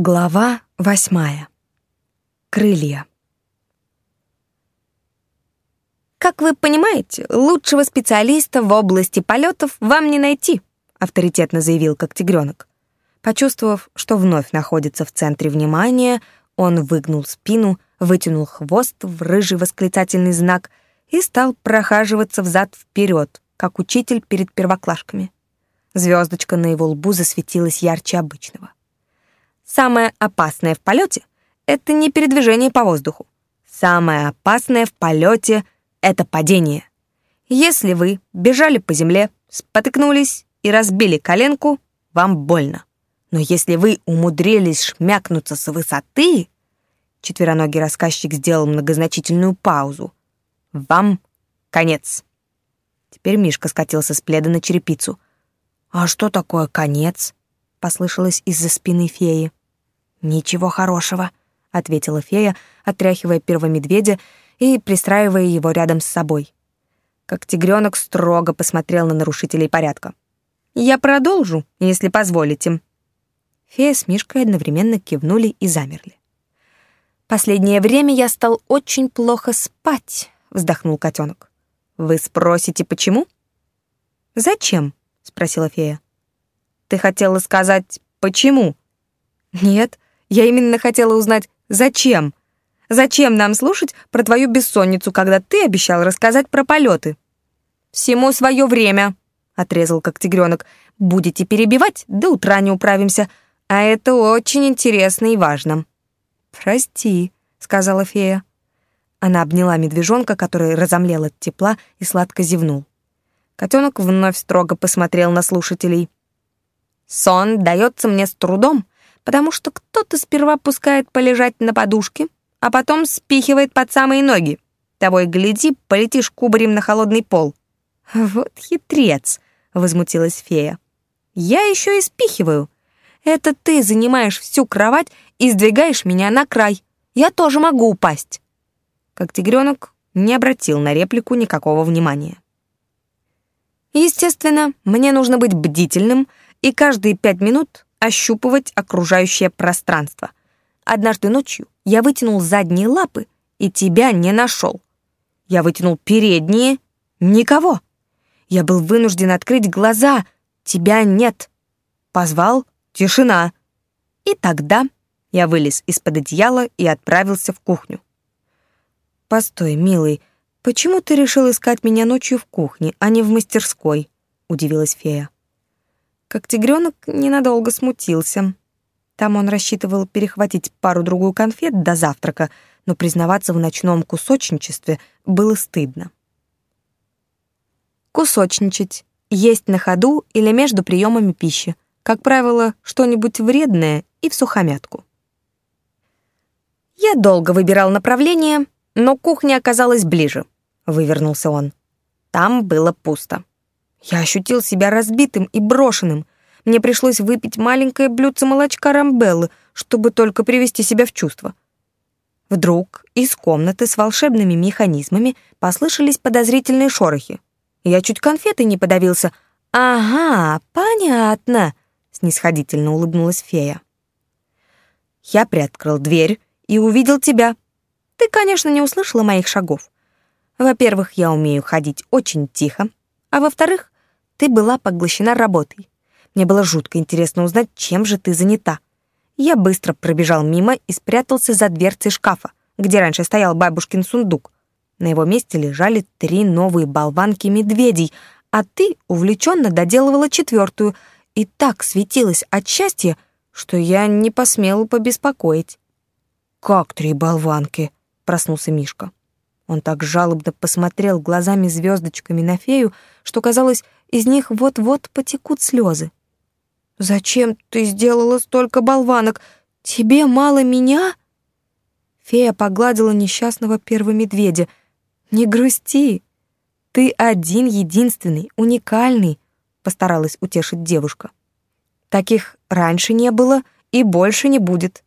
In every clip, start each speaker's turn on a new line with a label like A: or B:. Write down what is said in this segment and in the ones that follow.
A: Глава восьмая. Крылья.
B: Как вы понимаете, лучшего специалиста в области полетов вам не найти, авторитетно заявил как тигренок. Почувствовав, что вновь находится в центре внимания, он выгнул спину, вытянул хвост в рыжий восклицательный знак и стал прохаживаться взад вперед, как учитель перед первоклашками. Звездочка на его лбу засветилась ярче обычного. Самое опасное в полете — это не передвижение по воздуху. Самое опасное в полете — это падение. Если вы бежали по земле, спотыкнулись и разбили коленку, вам больно. Но если вы умудрились шмякнуться с высоты... Четвероногий рассказчик сделал многозначительную паузу. Вам конец. Теперь Мишка скатился с пледа на черепицу. «А что такое конец?» — послышалось из-за спины феи. «Ничего хорошего», — ответила фея, отряхивая первого медведя и пристраивая его рядом с собой. Как тигренок строго посмотрел на нарушителей порядка. «Я продолжу, если позволите». Фея с Мишкой одновременно кивнули и замерли. «Последнее время я стал очень плохо спать», — вздохнул котенок. «Вы спросите, почему?» «Зачем?» — спросила фея. «Ты хотела сказать, почему?» «Нет, я именно хотела узнать, зачем? Зачем нам слушать про твою бессонницу, когда ты обещал рассказать про полеты? Всему свое время, отрезал как тигренок. Будете перебивать, до утра не управимся. А это очень интересно и важно. Прости, сказала фея. Она обняла медвежонка, который разомлел от тепла и сладко зевнул. Котенок вновь строго посмотрел на слушателей. «Сон дается мне с трудом, потому что кто-то сперва пускает полежать на подушке, а потом спихивает под самые ноги. Того и гляди, полетишь кубарем на холодный пол. Вот хитрец, возмутилась фея. Я еще и спихиваю. Это ты занимаешь всю кровать и сдвигаешь меня на край. Я тоже могу упасть. Как тигренок не обратил на реплику никакого внимания. Естественно, мне нужно быть бдительным и каждые пять минут ощупывать окружающее пространство. Однажды ночью я вытянул задние лапы и тебя не нашел. Я вытянул передние — никого. Я был вынужден открыть глаза — тебя нет. Позвал — тишина. И тогда я вылез из-под одеяла и отправился в кухню. «Постой, милый, почему ты решил искать меня ночью в кухне, а не в мастерской?» — удивилась фея. Как тигренок ненадолго смутился. Там он рассчитывал перехватить пару-другую конфет до завтрака, но признаваться в ночном кусочничестве было стыдно. Кусочничать. Есть на ходу или между приемами пищи. Как правило, что-нибудь вредное и в сухомятку. Я долго выбирал направление, но кухня оказалась ближе, вывернулся он. Там было пусто. Я ощутил себя разбитым и брошенным. Мне пришлось выпить маленькое блюдце молочка рамбеллы, чтобы только привести себя в чувство. Вдруг из комнаты с волшебными механизмами послышались подозрительные шорохи. Я чуть конфеты не подавился. «Ага, понятно», — снисходительно улыбнулась фея. Я приоткрыл дверь и увидел тебя. Ты, конечно, не услышала моих шагов. Во-первых, я умею ходить очень тихо, а во-вторых, ты была поглощена работой. Мне было жутко интересно узнать, чем же ты занята. Я быстро пробежал мимо и спрятался за дверцей шкафа, где раньше стоял бабушкин сундук. На его месте лежали три новые болванки медведей, а ты увлеченно доделывала четвертую и так светилась от счастья, что я не посмела побеспокоить. «Как три болванки?» — проснулся Мишка. Он так жалобно посмотрел глазами-звездочками на фею, что, казалось, из них вот-вот потекут слезы. «Зачем ты сделала столько болванок? Тебе мало меня?» Фея погладила несчастного первого медведя. «Не грусти. Ты один, единственный, уникальный», — постаралась утешить девушка. «Таких раньше не было и больше не будет.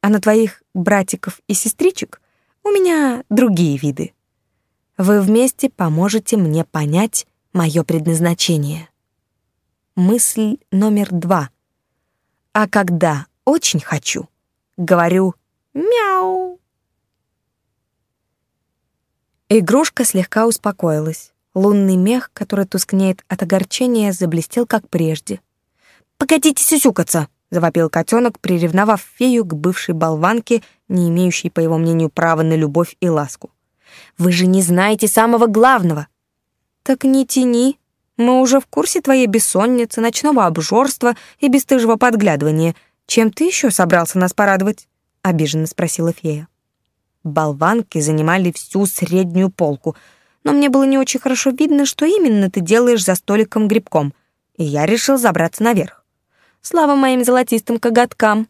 B: А на твоих братиков и сестричек — у меня другие виды. Вы вместе поможете мне понять мое предназначение. Мысль номер два. А когда очень хочу. Говорю «мяу». Игрушка слегка успокоилась. Лунный мех, который тускнеет от огорчения, заблестел как прежде. «Погодите сюсюкаться!» — завопил котенок, приревновав фею к бывшей болванке, не имеющей, по его мнению, права на любовь и ласку. «Вы же не знаете самого главного!» «Так не тяни. Мы уже в курсе твоей бессонницы, ночного обжорства и бесстыжего подглядывания. Чем ты еще собрался нас порадовать?» — обиженно спросила фея. Болванки занимали всю среднюю полку, но мне было не очень хорошо видно, что именно ты делаешь за столиком грибком, и я решил забраться наверх. Слава моим золотистым коготкам.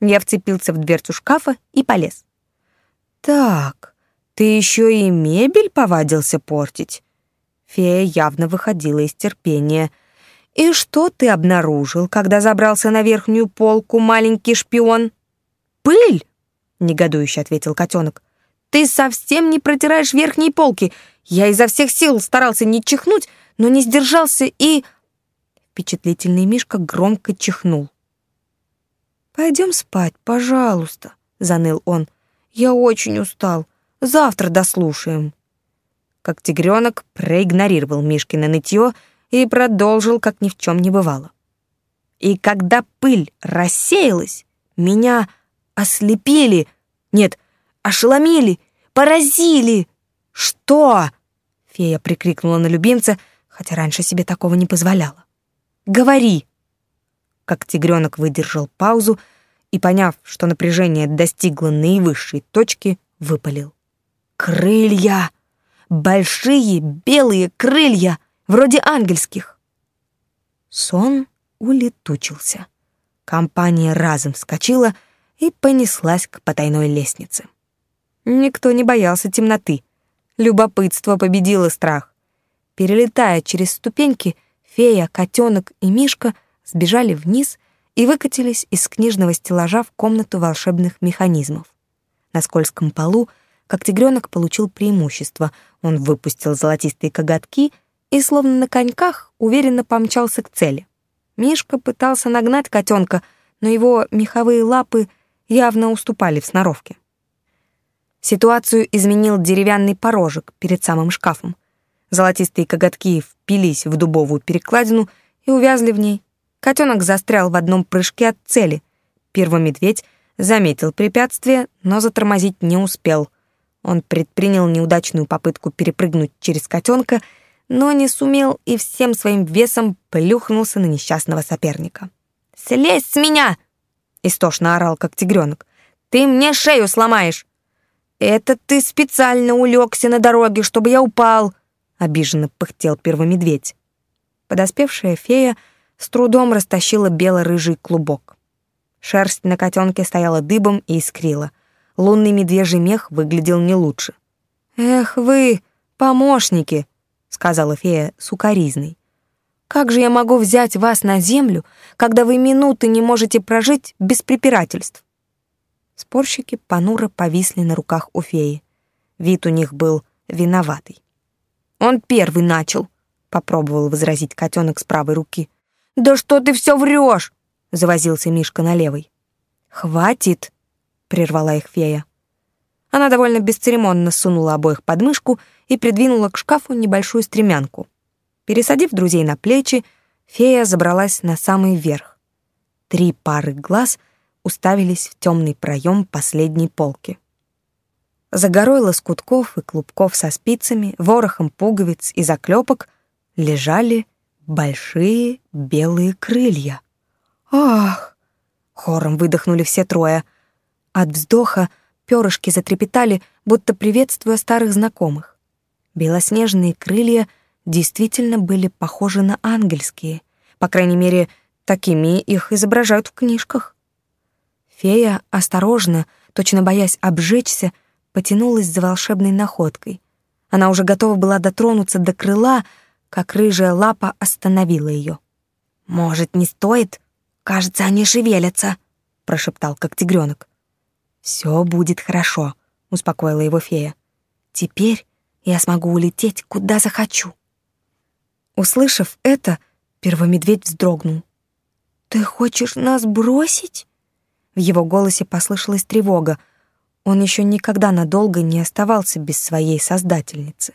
B: Я вцепился в дверцу шкафа и полез. Так, ты еще и мебель повадился портить. Фея явно выходила из терпения. И что ты обнаружил, когда забрался на верхнюю полку, маленький шпион? Пыль, негодующе ответил котенок. Ты совсем не протираешь верхние полки. Я изо всех сил старался не чихнуть, но не сдержался и Впечатлительный Мишка громко чихнул. «Пойдем спать, пожалуйста», — заныл он. «Я очень устал. Завтра дослушаем». Как тигренок проигнорировал Мишкино нытье и продолжил, как ни в чем не бывало. И когда пыль рассеялась, меня ослепили, нет, ошеломили, поразили. «Что?» — фея прикрикнула на любимца, хотя раньше себе такого не позволяла. Говори!» Как тигренок выдержал паузу и, поняв, что напряжение достигло наивысшей точки, выпалил. «Крылья! Большие белые крылья, вроде ангельских!» Сон улетучился. Компания разом вскочила и понеслась к потайной лестнице. Никто не боялся темноты. Любопытство победило страх. Перелетая через ступеньки, Фея, котенок и Мишка сбежали вниз и выкатились из книжного стеллажа в комнату волшебных механизмов. На скользком полу как тигренок получил преимущество. Он выпустил золотистые коготки и, словно на коньках, уверенно помчался к цели. Мишка пытался нагнать котенка, но его меховые лапы явно уступали в сноровке. Ситуацию изменил деревянный порожек перед самым шкафом. Золотистые коготки впились в дубовую перекладину и увязли в ней. Котенок застрял в одном прыжке от цели. Первый медведь заметил препятствие, но затормозить не успел. Он предпринял неудачную попытку перепрыгнуть через котенка, но не сумел и всем своим весом плюхнулся на несчастного соперника. «Слезь с меня!» — истошно орал, как тигренок. «Ты мне шею сломаешь!» «Это ты специально улегся на дороге, чтобы я упал!» — обиженно пыхтел первый медведь. Подоспевшая фея с трудом растащила бело-рыжий клубок. Шерсть на котенке стояла дыбом и искрила. Лунный медвежий мех выглядел не лучше. «Эх вы, помощники!» — сказала фея сукаризной. «Как же я могу взять вас на землю, когда вы минуты не можете прожить без препирательств?» Спорщики понуро повисли на руках у феи. Вид у них был виноватый. Он первый начал, попробовал возразить котенок с правой руки. Да что ты все врешь? завозился Мишка на левой. Хватит, прервала их фея. Она довольно бесцеремонно сунула обоих под мышку и придвинула к шкафу небольшую стремянку. Пересадив друзей на плечи, фея забралась на самый верх. Три пары глаз уставились в темный проем последней полки. За горой лоскутков и клубков со спицами, ворохом пуговиц и заклепок лежали большие белые крылья. «Ах!» — хором выдохнули все трое. От вздоха перышки затрепетали, будто приветствуя старых знакомых. Белоснежные крылья действительно были похожи на ангельские. По крайней мере, такими их изображают в книжках. Фея осторожно, точно боясь обжечься, потянулась за волшебной находкой. Она уже готова была дотронуться до крыла, как рыжая лапа остановила ее. «Может, не стоит? Кажется, они шевелятся», — прошептал как тигренок. «Все будет хорошо», — успокоила его фея. «Теперь я смогу улететь, куда захочу». Услышав это, первомедведь вздрогнул. «Ты хочешь нас бросить?» В его голосе послышалась тревога. Он еще никогда надолго не оставался без своей создательницы.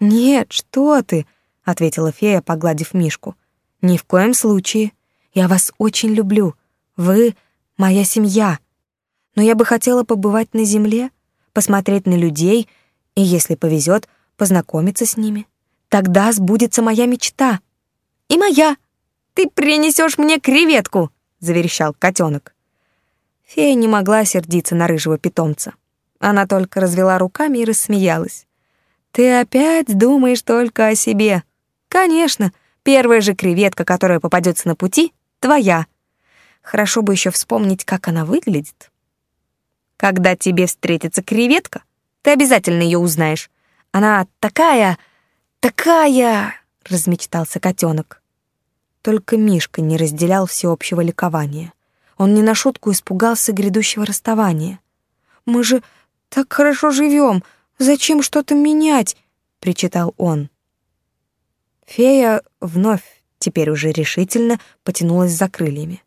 B: «Нет, что ты!» — ответила фея, погладив Мишку. «Ни в коем случае. Я вас очень люблю. Вы — моя семья. Но я бы хотела побывать на земле, посмотреть на людей и, если повезет, познакомиться с ними. Тогда сбудется моя мечта. И моя. Ты принесешь мне креветку!» — заверещал котенок. Фея не могла сердиться на рыжего питомца. Она только развела руками и рассмеялась. «Ты опять думаешь только о себе. Конечно, первая же креветка, которая попадется на пути, твоя. Хорошо бы еще вспомнить, как она выглядит. Когда тебе встретится креветка, ты обязательно ее узнаешь. Она такая, такая...» — размечтался котенок. Только Мишка не разделял всеобщего ликования. Он не на шутку испугался грядущего расставания. «Мы же так хорошо живем, зачем что-то менять?» — причитал он. Фея вновь, теперь уже решительно, потянулась за крыльями.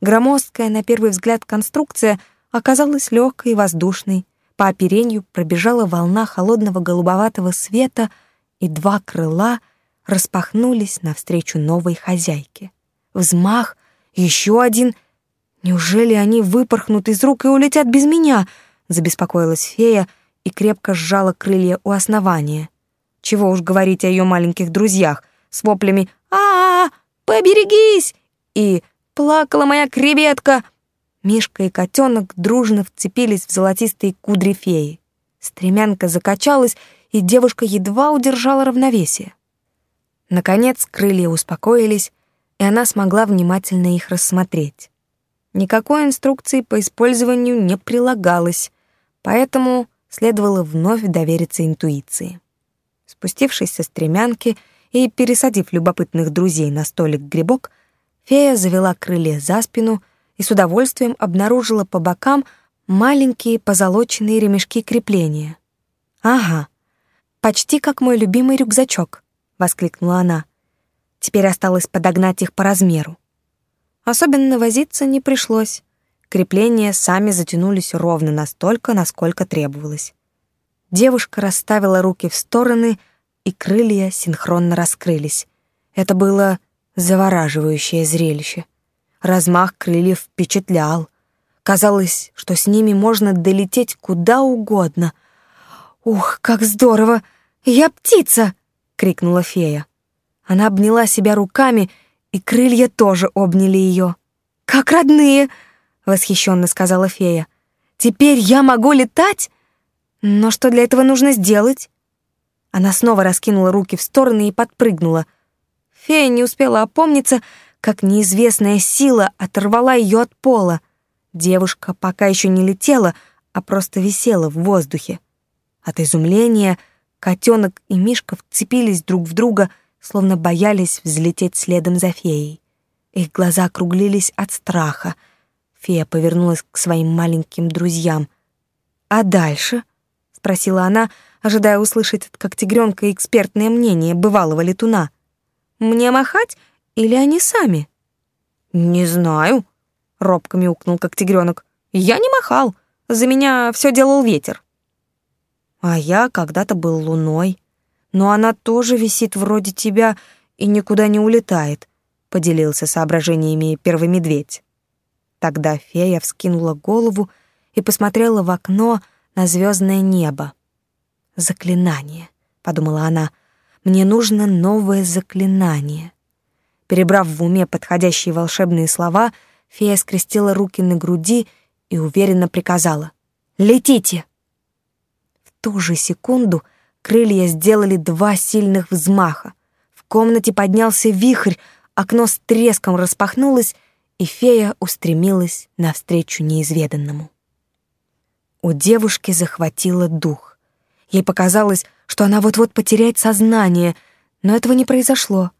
B: Громоздкая, на первый взгляд, конструкция оказалась легкой и воздушной. По оперению пробежала волна холодного голубоватого света, и два крыла распахнулись навстречу новой хозяйке. Взмах, еще один — Неужели они выпорхнут из рук и улетят без меня? Забеспокоилась фея и крепко сжала крылья у основания. Чего уж говорить о ее маленьких друзьях с воплями а, -а, -а поберегись!» и «Плакала моя креветка!» Мишка и котенок дружно вцепились в золотистые кудри феи. Стремянка закачалась, и девушка едва удержала равновесие. Наконец крылья успокоились, и она смогла внимательно их рассмотреть. Никакой инструкции по использованию не прилагалось, поэтому следовало вновь довериться интуиции. Спустившись со стремянки и пересадив любопытных друзей на столик грибок, фея завела крылья за спину и с удовольствием обнаружила по бокам маленькие позолоченные ремешки крепления. «Ага, почти как мой любимый рюкзачок», — воскликнула она. «Теперь осталось подогнать их по размеру». Особенно возиться не пришлось. Крепления сами затянулись ровно настолько, насколько требовалось. Девушка расставила руки в стороны, и крылья синхронно раскрылись. Это было завораживающее зрелище. Размах крыльев впечатлял. Казалось, что с ними можно долететь куда угодно. «Ух, как здорово! Я птица!» — крикнула фея. Она обняла себя руками и крылья тоже обняли ее. «Как родные!» — восхищенно сказала фея. «Теперь я могу летать? Но что для этого нужно сделать?» Она снова раскинула руки в стороны и подпрыгнула. Фея не успела опомниться, как неизвестная сила оторвала ее от пола. Девушка пока еще не летела, а просто висела в воздухе. От изумления котенок и Мишка вцепились друг в друга — словно боялись взлететь следом за феей. Их глаза округлились от страха. Фея повернулась к своим маленьким друзьям. «А дальше?» — спросила она, ожидая услышать от когтегрёнка экспертное мнение бывалого летуна. «Мне махать или они сами?» «Не знаю», — робко мяукнул когтегрёнок. «Я не махал, за меня все делал ветер». «А я когда-то был луной», но она тоже висит вроде тебя и никуда не улетает», — поделился соображениями первый медведь. Тогда фея вскинула голову и посмотрела в окно на звездное небо. «Заклинание», — подумала она, — «мне нужно новое заклинание». Перебрав в уме подходящие волшебные слова, фея скрестила руки на груди и уверенно приказала «Летите!». В ту же секунду — Крылья сделали два сильных взмаха. В комнате поднялся вихрь, окно с треском распахнулось, и фея устремилась навстречу неизведанному. У девушки захватило дух. Ей показалось, что она вот-вот потеряет сознание, но этого не произошло.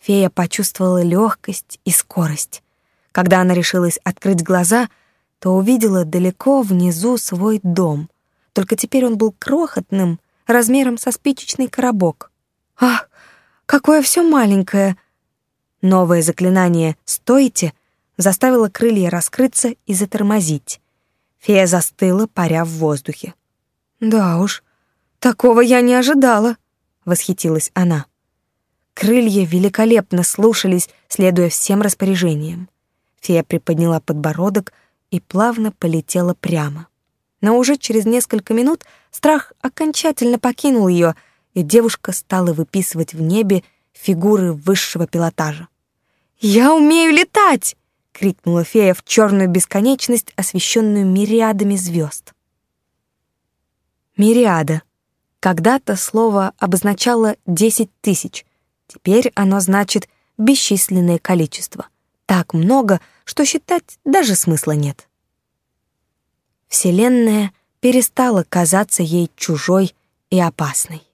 B: Фея почувствовала легкость и скорость. Когда она решилась открыть глаза, то увидела далеко внизу свой дом. Только теперь он был крохотным, размером со спичечный коробок. Ах, какое все маленькое! Новое заклинание «Стойте» заставила крылья раскрыться и затормозить. Фея застыла, паря в воздухе. «Да уж, такого я не ожидала», — восхитилась она. Крылья великолепно слушались, следуя всем распоряжениям. Фея приподняла подбородок и плавно полетела прямо. Но уже через несколько минут страх окончательно покинул ее, и девушка стала выписывать в небе фигуры высшего пилотажа. «Я умею летать!» — крикнула фея в черную бесконечность, освещенную мириадами звезд. Мириада. Когда-то слово обозначало десять тысяч, теперь оно значит бесчисленное количество. Так много, что считать даже смысла нет. Вселенная перестала казаться ей чужой и опасной.